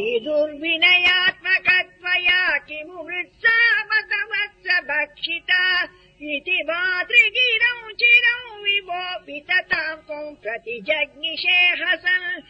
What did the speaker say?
दुर्विनयात्मकत्वया किमु वृत्सामतवत्स भक्षिता? इति मातृगिरौ चिरौ विभो वितताम् त्वम् प्रति जग्निषे हसन्।